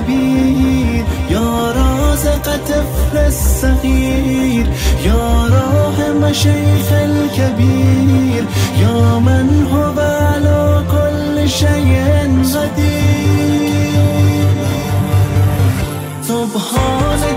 السبيل يا رازق طفل الصغير يا راه مشیخ الكبير يا من هو بلا كل شيء قدیر. سبحانك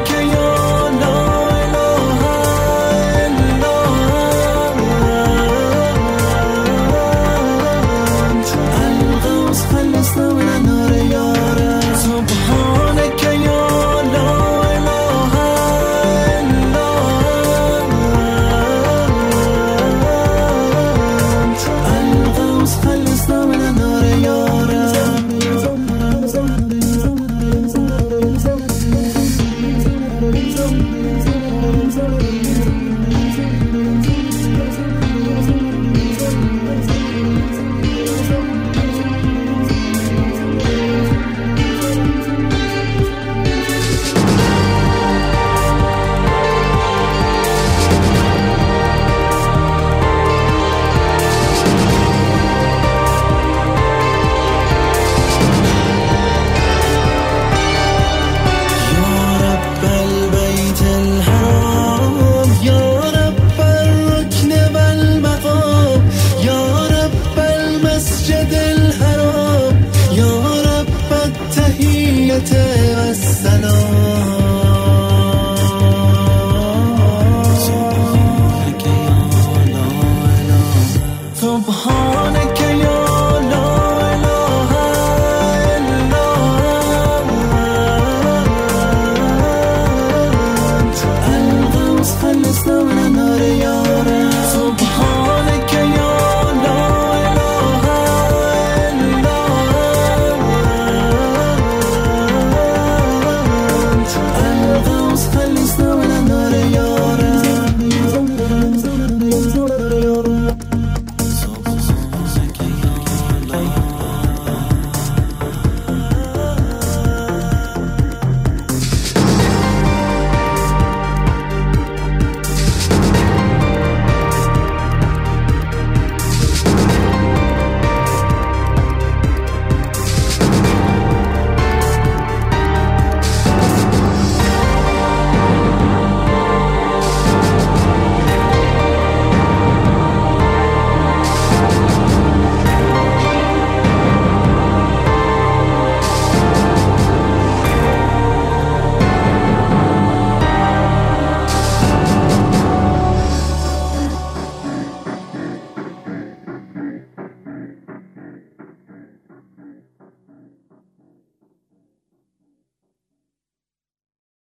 حکایت از سلام